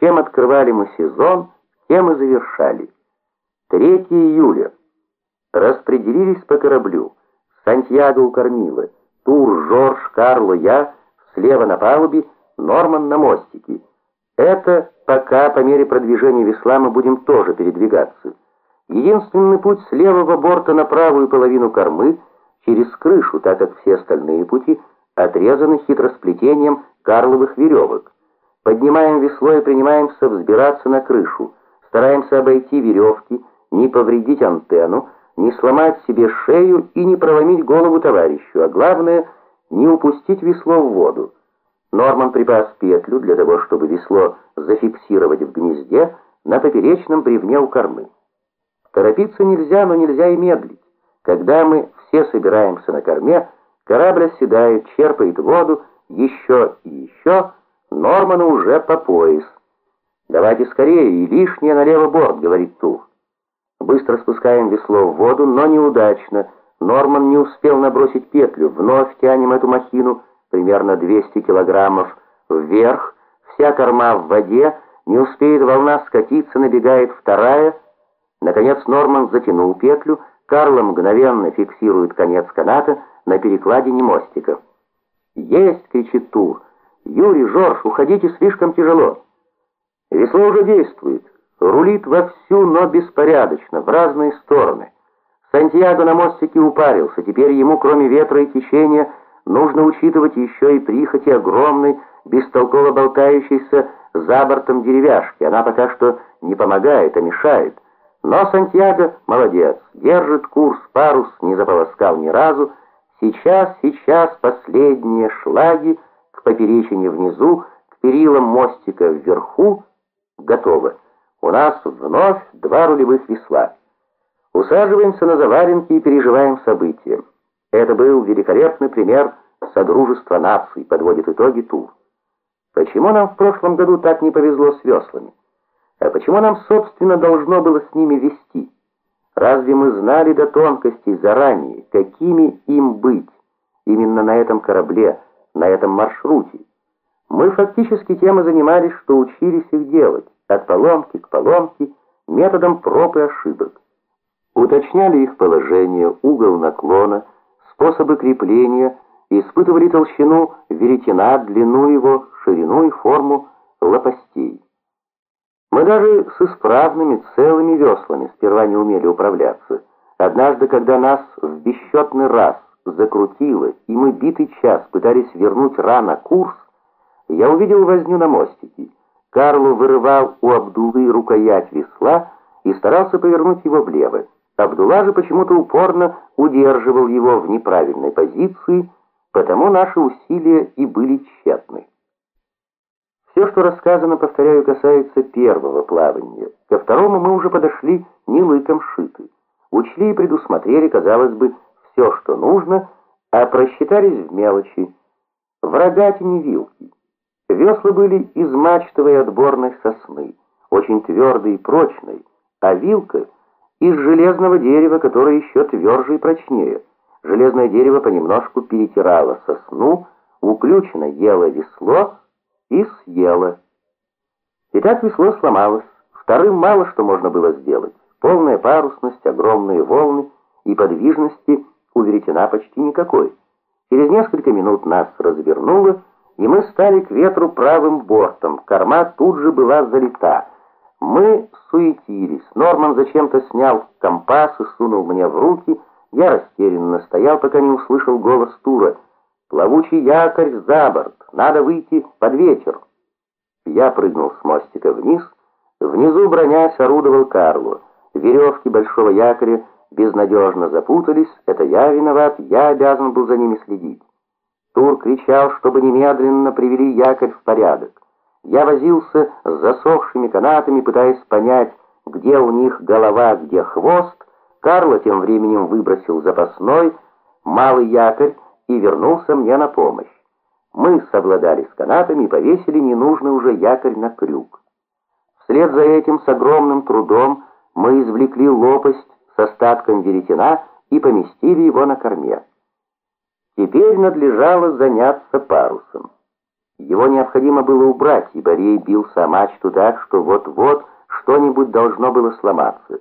Чем открывали мы сезон, тем и завершали. 3 июля. Распределились по кораблю. Сантьяго у кормила, Тур, Жорж, Карло, я, слева на палубе, Норман на мостике. Это пока по мере продвижения весла мы будем тоже передвигаться. Единственный путь с левого борта на правую половину кормы через крышу, так как все остальные пути отрезаны хитросплетением карловых веревок. Поднимаем весло и принимаемся взбираться на крышу. Стараемся обойти веревки, не повредить антенну, не сломать себе шею и не проломить голову товарищу, а главное, не упустить весло в воду. Норман припас петлю для того, чтобы весло зафиксировать в гнезде на поперечном бревне у кормы. Торопиться нельзя, но нельзя и медлить. Когда мы все собираемся на корме, корабль оседает, черпает воду, еще и еще, Норману уже по пояс. «Давайте скорее, и лишнее на левый борт», — говорит Тур. Быстро спускаем весло в воду, но неудачно. Норман не успел набросить петлю. Вновь тянем эту махину, примерно 200 килограммов, вверх. Вся корма в воде, не успеет волна скатиться, набегает вторая. Наконец Норман затянул петлю, Карла мгновенно фиксирует конец каната на перекладине мостика. «Есть!» — кричит Тур. «Юрий, Жорж, уходите слишком тяжело!» Весло уже действует. Рулит вовсю, но беспорядочно, в разные стороны. Сантьяго на мостике упарился. Теперь ему, кроме ветра и течения, нужно учитывать еще и прихоти огромной, бестолково болтающейся за бортом деревяшки. Она пока что не помогает, а мешает. Но Сантьяго молодец, держит курс, парус не заполоскал ни разу. Сейчас, сейчас последние шлаги к поперечине внизу, к перилам мостика вверху готовы. У нас вновь два рулевых весла. Усаживаемся на заваленки и переживаем события. Это был великолепный пример Содружества наций, подводит итоги Тур. Почему нам в прошлом году так не повезло с веслами? А почему нам, собственно, должно было с ними вести? Разве мы знали до тонкостей заранее, какими им быть? Именно на этом корабле, на этом маршруте. Мы фактически тем и занимались, что учились их делать от поломки к поломке, методом проб и ошибок. Уточняли их положение, угол наклона, способы крепления, испытывали толщину веретена, длину его, ширину и форму лопастей. Мы даже с исправными целыми веслами сперва не умели управляться. Однажды, когда нас в бесчетный раз закрутило, и мы битый час пытались вернуть рано курс, я увидел возню на мостике. Карло вырывал у Абдулы рукоять весла и старался повернуть его влево. Абдулла же почему-то упорно удерживал его в неправильной позиции, потому наши усилия и были тщетны. Все, что рассказано, повторяю, касается первого плавания. Ко второму мы уже подошли не лыком шиты. Учли и предусмотрели, казалось бы, все, что нужно, а просчитались в мелочи. В рогатине вилки. Весла были из мачтовой отборной сосны, очень твердой и прочной, а вилка из железного дерева, которое еще тверже и прочнее. Железное дерево понемножку перетирало сосну, уключено ело весло и съело. Итак, весло сломалось. Вторым мало что можно было сделать. Полная парусность, огромные волны и подвижности веретена почти никакой. Через несколько минут нас развернуло, и мы стали к ветру правым бортом. Корма тут же была залита. Мы суетились. Норман зачем-то снял компас и сунул мне в руки. Я растерянно стоял, пока не услышал голос Тура. «Плавучий якорь за борт! Надо выйти под вечер!» Я прыгнул с мостика вниз. Внизу, бронясь, орудовал Карло. Веревки большого якоря безнадежно запутались. Это я виноват, я обязан был за ними следить. Тур кричал, чтобы немедленно привели якорь в порядок. Я возился с засохшими канатами, пытаясь понять, где у них голова, где хвост. Карло тем временем выбросил запасной, малый якорь и вернулся мне на помощь. Мы совладали с канатами и повесили ненужный уже якорь на крюк. Вслед за этим с огромным трудом мы извлекли лопасть с остатком веретена и поместили его на корме. Теперь надлежало заняться парусом. Его необходимо было убрать, ибо Рей бился о мачту так, что вот-вот что-нибудь должно было сломаться.